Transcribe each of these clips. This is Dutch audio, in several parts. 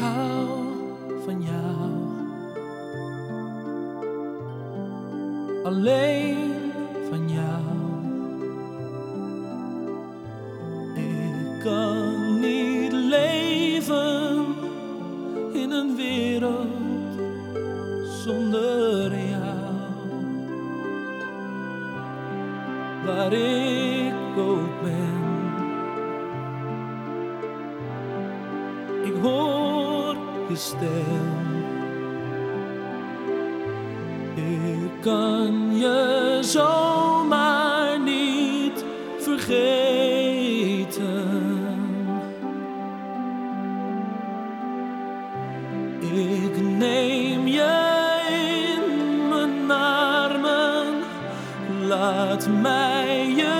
hou van jou. Alleen van jou. Ik kan niet leven in een wereld zonder jou. Waar ik ook ben. Ik hoor je stem. Ik kan je zomaar niet vergeten. Ik neem je in mijn armen, laat mij je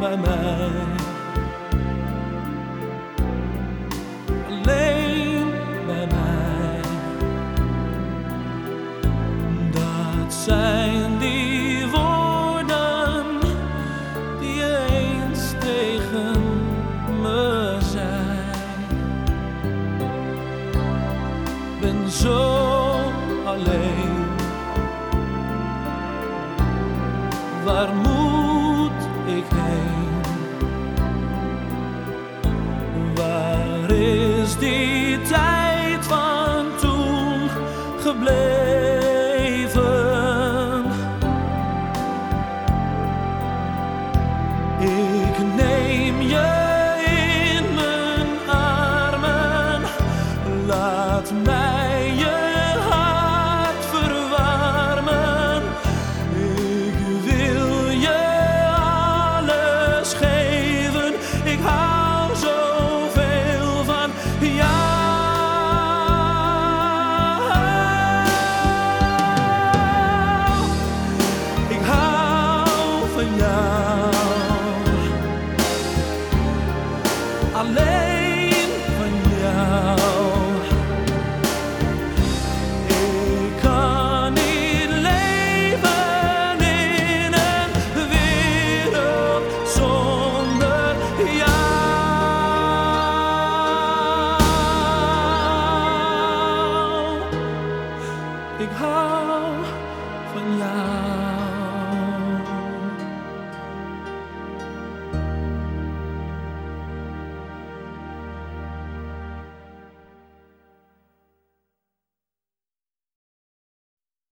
bij mij. Alleen bij mij. Dat zijn die woorden die eens tegen me zei. Ben zo alleen. Waar is die tijd van toen gebleven? now. I let